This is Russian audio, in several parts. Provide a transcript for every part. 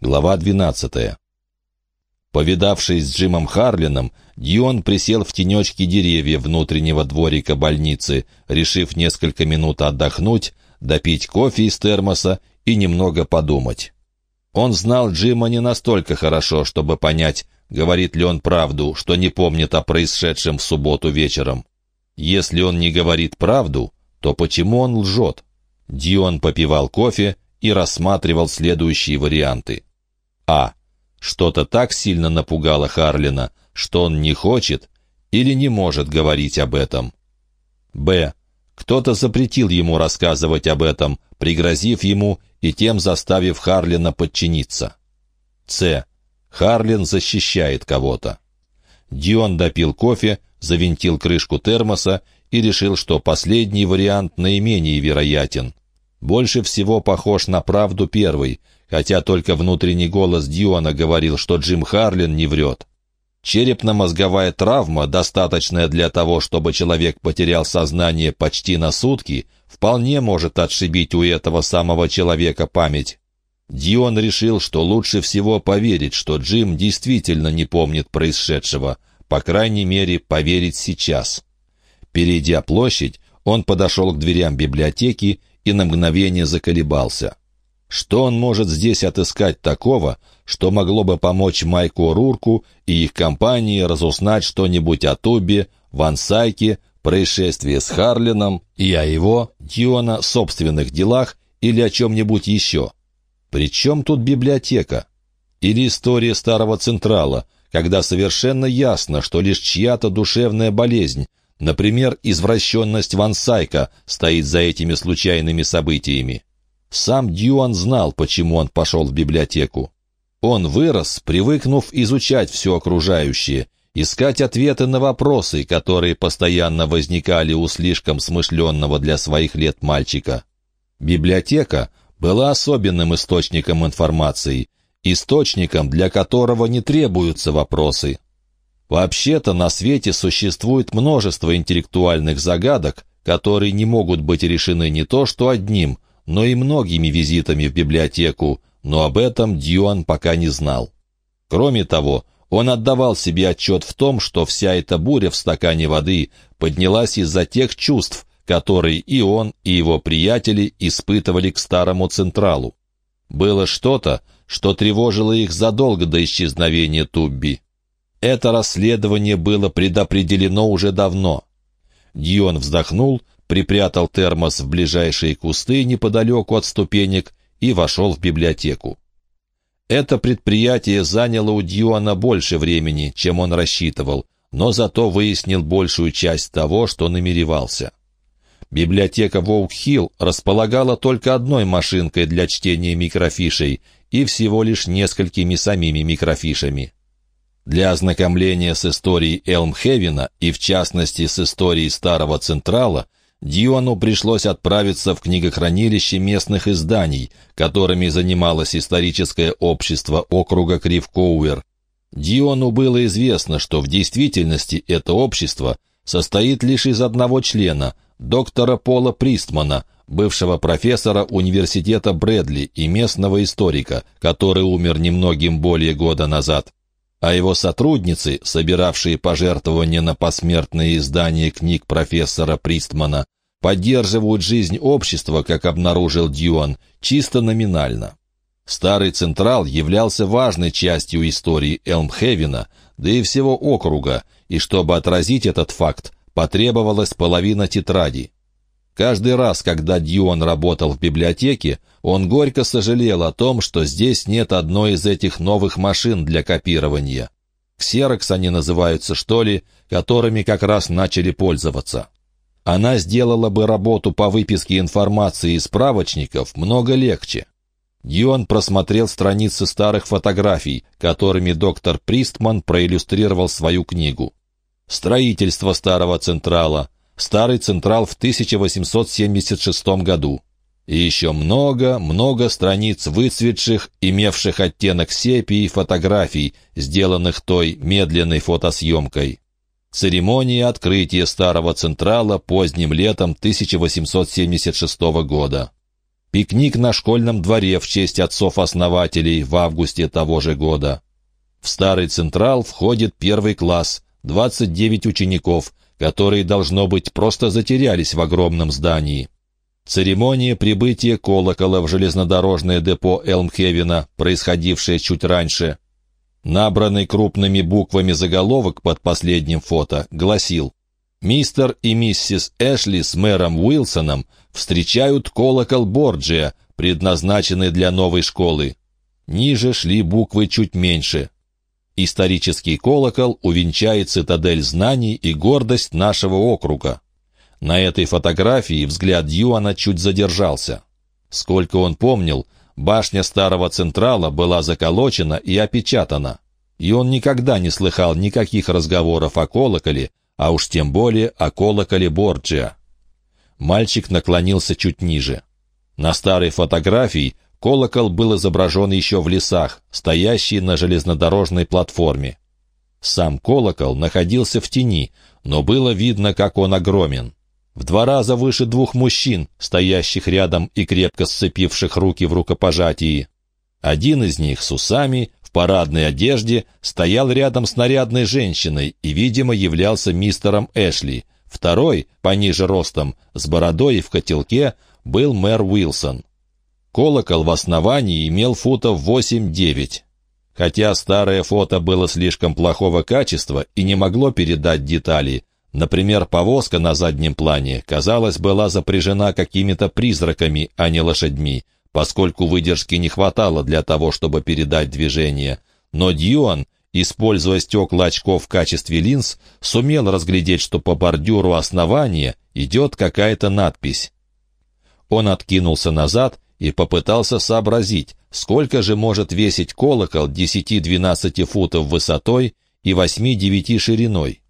Глава 12. Повидавшись с Джимом Харлином, Дион присел в тенечке деревьев внутреннего дворика больницы, решив несколько минут отдохнуть, допить кофе из термоса и немного подумать. Он знал Джима не настолько хорошо, чтобы понять, говорит ли он правду, что не помнит о происшедшем в субботу вечером. Если он не говорит правду, то почему он лжет? Дион попивал кофе и рассматривал следующие варианты. А. Что-то так сильно напугало Харлина, что он не хочет или не может говорить об этом. Б. Кто-то запретил ему рассказывать об этом, пригрозив ему и тем заставив Харлина подчиниться. С. Харлин защищает кого-то. Дион допил кофе, завинтил крышку термоса и решил, что последний вариант наименее вероятен. Больше всего похож на правду первый, хотя только внутренний голос Диона говорил, что Джим Харлин не врет. Черепно-мозговая травма, достаточная для того, чтобы человек потерял сознание почти на сутки, вполне может отшибить у этого самого человека память. Дион решил, что лучше всего поверить, что Джим действительно не помнит происшедшего, по крайней мере, поверить сейчас. Перейдя площадь, он подошел к дверям библиотеки и на мгновение заколебался. Что он может здесь отыскать такого, что могло бы помочь Майку Рурку и их компании разузнать что-нибудь о Тубе, Вансайке, происшествии с Харлином и о его, Диона, собственных делах или о чем-нибудь еще? Причем тут библиотека? Или история Старого Централа, когда совершенно ясно, что лишь чья-то душевная болезнь, например, извращенность Вансайка, стоит за этими случайными событиями? Сам Дьюан знал, почему он пошел в библиотеку. Он вырос, привыкнув изучать все окружающее, искать ответы на вопросы, которые постоянно возникали у слишком смышленного для своих лет мальчика. Библиотека была особенным источником информации, источником, для которого не требуются вопросы. Вообще-то на свете существует множество интеллектуальных загадок, которые не могут быть решены не то что одним, но и многими визитами в библиотеку, но об этом Дьюан пока не знал. Кроме того, он отдавал себе отчет в том, что вся эта буря в стакане воды поднялась из-за тех чувств, которые и он, и его приятели испытывали к старому Централу. Было что-то, что тревожило их задолго до исчезновения Тубби. Это расследование было предопределено уже давно. Дьюан вздохнул припрятал термос в ближайшие кусты неподалеку от ступенек и вошел в библиотеку. Это предприятие заняло у Дьюана больше времени, чем он рассчитывал, но зато выяснил большую часть того, что намеревался. Библиотека Воук-Хилл располагала только одной машинкой для чтения микрофишей и всего лишь несколькими самими микрофишами. Для ознакомления с историей Элмхевена и, в частности, с историей Старого Централа, Диону пришлось отправиться в книгохранилище местных изданий, которыми занималось историческое общество округа Кривкоуэр. Диону было известно, что в действительности это общество состоит лишь из одного члена, доктора Пола Пристмана, бывшего профессора университета Брэдли и местного историка, который умер немногим более года назад. А его сотрудницы, собиравшие пожертвования на посмертное издание книг профессора Пристмана, поддерживают жизнь общества, как обнаружил Дьюан, чисто номинально. Старый Централ являлся важной частью истории Элмхевена, да и всего округа, и чтобы отразить этот факт, потребовалась половина тетради. Каждый раз, когда Дьюан работал в библиотеке, он горько сожалел о том, что здесь нет одной из этих новых машин для копирования. Ксерокс они называются, что ли, которыми как раз начали пользоваться она сделала бы работу по выписке информации из справочников много легче. Дион просмотрел страницы старых фотографий, которыми доктор Пристман проиллюстрировал свою книгу. «Строительство старого Централа», «Старый Централ в 1876 году». И еще много-много страниц выцветших, имевших оттенок сепии фотографий, сделанных той медленной фотосъемкой. Церемония открытия Старого Централа поздним летом 1876 года. пикник на школьном дворе в честь отцов-основателей в августе того же года. В старый Централ входит первый класс, 29 учеников, которые, должно быть, просто затерялись в огромном здании. Церемония прибытия колокола в железнодорожное депо Элмхевена, происходившая чуть раньше. Набранный крупными буквами заголовок под последним фото гласил «Мистер и миссис Эшли с мэром Уилсоном встречают колокол Борджия, предназначенный для новой школы». Ниже шли буквы чуть меньше. Исторический колокол увенчает цитадель знаний и гордость нашего округа. На этой фотографии взгляд Юана чуть задержался. Сколько он помнил, башня старого Централа была заколочена и опечатана. И он никогда не слыхал никаких разговоров о колоколе, а уж тем более о колоколе Борджиа. Мальчик наклонился чуть ниже. На старой фотографии колокол был изображен еще в лесах, стоящий на железнодорожной платформе. Сам колокол находился в тени, но было видно, как он огромен в два раза выше двух мужчин, стоящих рядом и крепко сцепивших руки в рукопожатии. Один из них с усами, в парадной одежде, стоял рядом с нарядной женщиной и, видимо, являлся мистером Эшли. Второй, пониже ростом, с бородой и в котелке, был мэр Уилсон. Колокол в основании имел футов 8-9. Хотя старое фото было слишком плохого качества и не могло передать детали, Например, повозка на заднем плане, казалось, была запряжена какими-то призраками, а не лошадьми, поскольку выдержки не хватало для того, чтобы передать движение. Но Дьюан, используя стекла очков в качестве линз, сумел разглядеть, что по бордюру основания идет какая-то надпись. Он откинулся назад и попытался сообразить, сколько же может весить колокол 10-12 футов высотой и 8-9 шириной.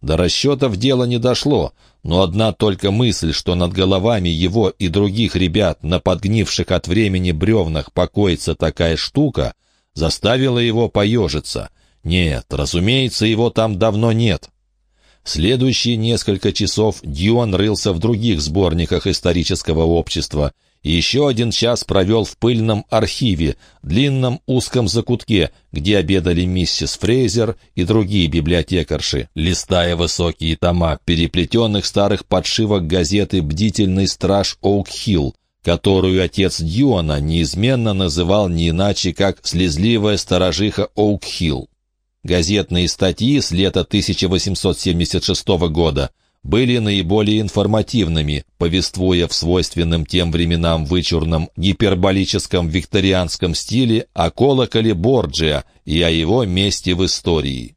До расчетов дело не дошло, но одна только мысль, что над головами его и других ребят на подгнивших от времени бревнах покоится такая штука, заставила его поежиться. Нет, разумеется, его там давно нет. Следующие несколько часов Дьюан рылся в других сборниках исторического общества еще один час провел в пыльном архиве, длинном узком закутке, где обедали миссис Фрейзер и другие библиотекарши, листая высокие тома переплетенных старых подшивок газеты «Бдительный страж Оук-Хилл», которую отец Дьюана неизменно называл не иначе, как «слезливая сторожиха Оук-Хилл». Газетные статьи с лета 1876 года были наиболее информативными, повествуя в свойственном тем временам вычурном гиперболическом викторианском стиле о колоколе Борджиа и о его месте в истории.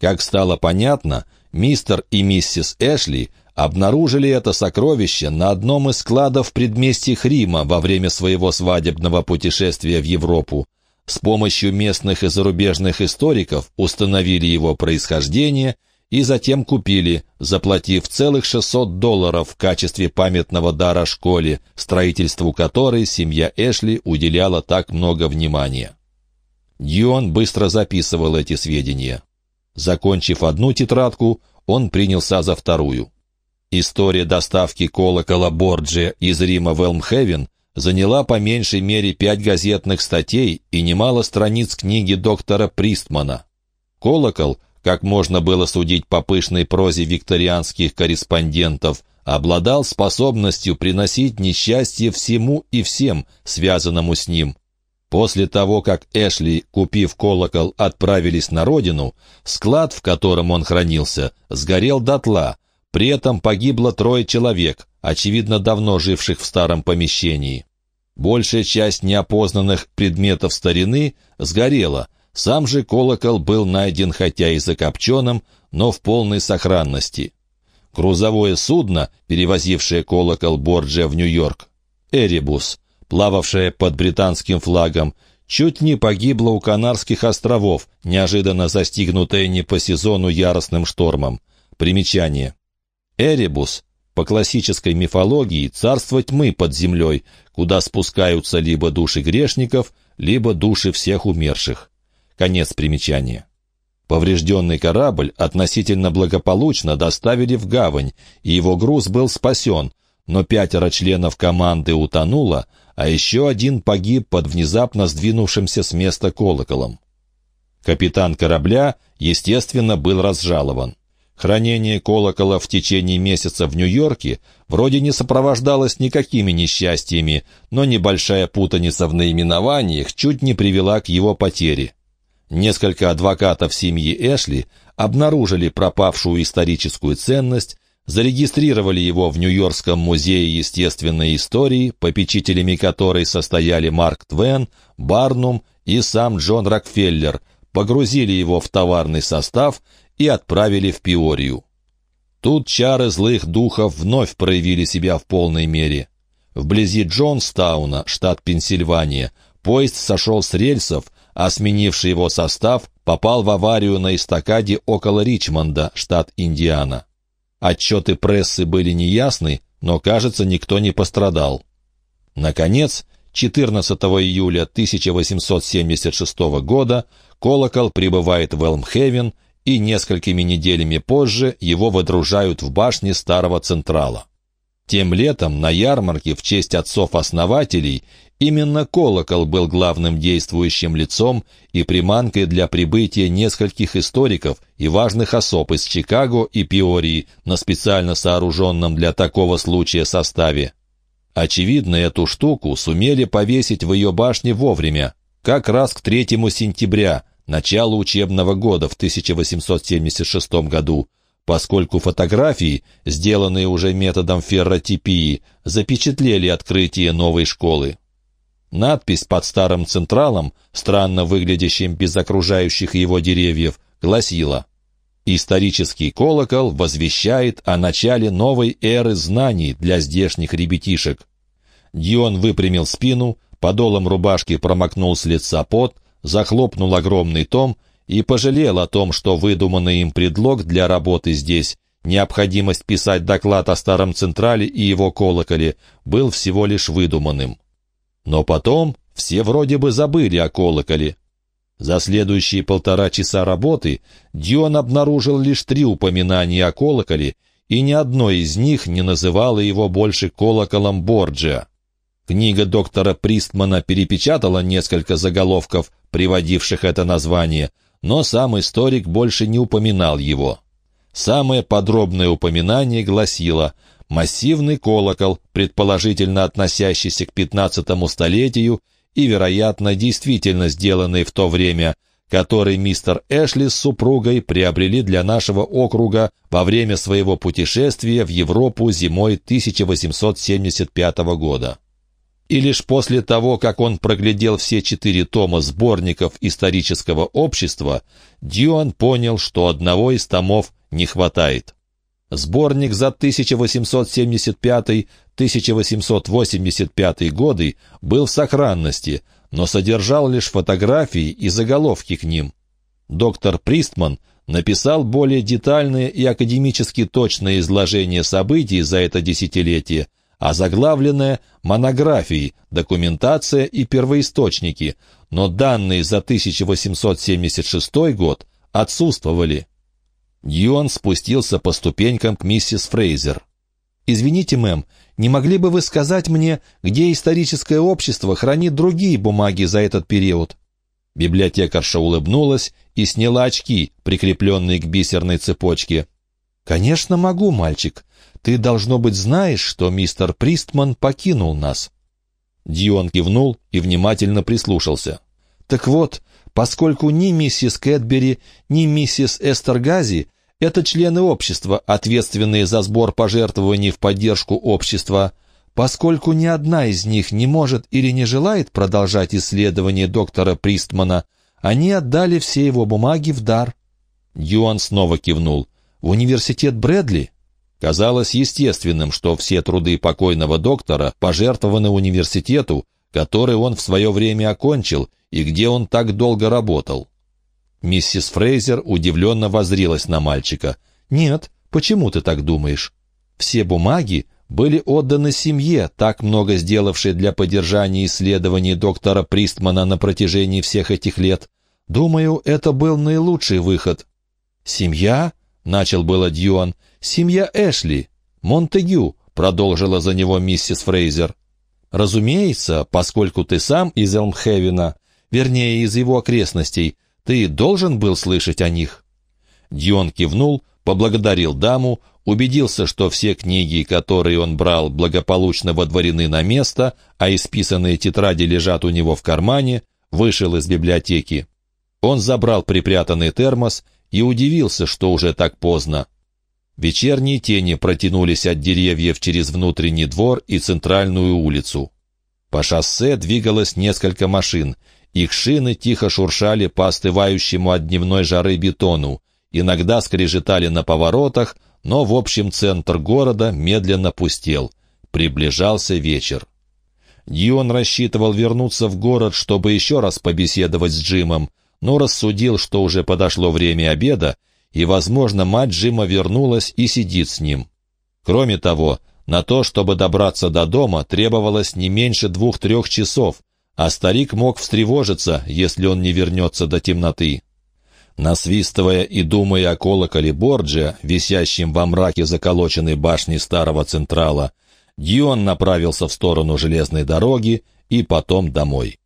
Как стало понятно, мистер и миссис Эшли обнаружили это сокровище на одном из складов предместьях Рима во время своего свадебного путешествия в Европу, с помощью местных и зарубежных историков установили его происхождение и затем купили, заплатив целых 600 долларов в качестве памятного дара школе, строительству которой семья Эшли уделяла так много внимания. Дьюан быстро записывал эти сведения. Закончив одну тетрадку, он принялся за вторую. История доставки колокола Борджи из Рима в Элмхевен заняла по меньшей мере пять газетных статей и немало страниц книги доктора Пристмана. Колокол, как можно было судить по пышной прозе викторианских корреспондентов, обладал способностью приносить несчастье всему и всем, связанному с ним. После того, как Эшли, купив колокол, отправились на родину, склад, в котором он хранился, сгорел дотла, при этом погибло трое человек, очевидно, давно живших в старом помещении. Большая часть неопознанных предметов старины сгорела. Сам же колокол был найден хотя и закопченным, но в полной сохранности. Грузовое судно, перевозившее колокол Борджа в Нью-Йорк, «Эребус», плававшее под британским флагом, чуть не погибло у Канарских островов, неожиданно застигнутое не по сезону яростным штормом. Примечание. «Эребус» по классической мифологии царство тьмы под землей, куда спускаются либо души грешников, либо души всех умерших. Конец примечания. Поврежденный корабль относительно благополучно доставили в гавань, и его груз был спасен, но пятеро членов команды утонуло, а еще один погиб под внезапно сдвинувшимся с места колоколом. Капитан корабля, естественно, был разжалован. Хранение колокола в течение месяца в Нью-Йорке вроде не сопровождалось никакими несчастьями, но небольшая путаница в наименованиях чуть не привела к его потере. Несколько адвокатов семьи Эшли обнаружили пропавшую историческую ценность, зарегистрировали его в Нью-Йоркском музее естественной истории, попечителями которой состояли Марк Твен, Барнум и сам Джон Рокфеллер, погрузили его в товарный состав и отправили в Пиорию. Тут чары злых духов вновь проявили себя в полной мере. Вблизи Джонстауна, штат Пенсильвания, поезд сошел с рельсов, а сменивший его состав попал в аварию на эстакаде около Ричмонда, штат Индиана. Отчеты прессы были неясны, но, кажется, никто не пострадал. Наконец, 14 июля 1876 года колокол прибывает в Элмхевен, и несколькими неделями позже его водружают в башне старого Централа. Тем летом на ярмарке в честь отцов-основателей именно колокол был главным действующим лицом и приманкой для прибытия нескольких историков и важных особ из Чикаго и Пиории на специально сооруженном для такого случая составе. Очевидно, эту штуку сумели повесить в ее башне вовремя, как раз к 3 сентября, началу учебного года в 1876 году, поскольку фотографии, сделанные уже методом ферротипии, запечатлели открытие новой школы. Надпись под старым централом, странно выглядящим без окружающих его деревьев, гласила «Исторический колокол возвещает о начале новой эры знаний для здешних ребятишек». Дион выпрямил спину, подолом рубашки промокнул с лица пот, захлопнул огромный том и пожалел о том, что выдуманный им предлог для работы здесь, необходимость писать доклад о Старом Централе и его колоколе, был всего лишь выдуманным. Но потом все вроде бы забыли о колоколе. За следующие полтора часа работы Дион обнаружил лишь три упоминания о колоколе, и ни одно из них не называло его больше колоколом Борджиа. Книга доктора Пристмана перепечатала несколько заголовков, приводивших это название, но сам историк больше не упоминал его. Самое подробное упоминание гласило «массивный колокол, предположительно относящийся к пятнадцатому столетию и, вероятно, действительно сделанный в то время», который мистер Эшли с супругой приобрели для нашего округа во время своего путешествия в Европу зимой 1875 года и лишь после того, как он проглядел все четыре тома сборников исторического общества, Дьюан понял, что одного из томов не хватает. Сборник за 1875-1885 годы был в сохранности, но содержал лишь фотографии и заголовки к ним. Доктор Пристман написал более детальное и академически точное изложение событий за это десятилетие, а заглавленное «Монографии», «Документация и первоисточники», но данные за 1876 год отсутствовали. Юан спустился по ступенькам к миссис Фрейзер. «Извините, мэм, не могли бы вы сказать мне, где историческое общество хранит другие бумаги за этот период?» Библиотекарша улыбнулась и сняла очки, прикрепленные к бисерной цепочке. «Конечно могу, мальчик. Ты, должно быть, знаешь, что мистер Пристман покинул нас». Дион кивнул и внимательно прислушался. «Так вот, поскольку ни миссис Кэтбери, ни миссис Эстергази — это члены общества, ответственные за сбор пожертвований в поддержку общества, поскольку ни одна из них не может или не желает продолжать исследование доктора Пристмана, они отдали все его бумаги в дар». Юан снова кивнул. «В университет Брэдли?» Казалось естественным, что все труды покойного доктора пожертвованы университету, который он в свое время окончил и где он так долго работал. Миссис Фрейзер удивленно возрилась на мальчика. «Нет, почему ты так думаешь? Все бумаги были отданы семье, так много сделавшей для поддержания исследований доктора Пристмана на протяжении всех этих лет. Думаю, это был наилучший выход». «Семья?» — начал было Дьюан — «Семья Эшли, Монтегю», — продолжила за него миссис Фрейзер. Разумеется, поскольку ты сам из Элмхевена, вернее, из его окрестностей, ты должен был слышать о них». Дьон кивнул, поблагодарил даму, убедился, что все книги, которые он брал, благополучно водворены на место, а исписанные тетради лежат у него в кармане, вышел из библиотеки. Он забрал припрятанный термос и удивился, что уже так поздно. Вечерние тени протянулись от деревьев через внутренний двор и центральную улицу. По шоссе двигалось несколько машин. Их шины тихо шуршали по остывающему от дневной жары бетону, иногда скрежетали на поворотах, но в общем центр города медленно пустел. Приближался вечер. Дион рассчитывал вернуться в город, чтобы еще раз побеседовать с Джимом, но рассудил, что уже подошло время обеда, и, возможно, мать Джима вернулась и сидит с ним. Кроме того, на то, чтобы добраться до дома, требовалось не меньше двух-трех часов, а старик мог встревожиться, если он не вернется до темноты. Насвистывая и думая о колоколе Борджа, висящем во мраке заколоченной башни старого Централа, Дион направился в сторону железной дороги и потом домой.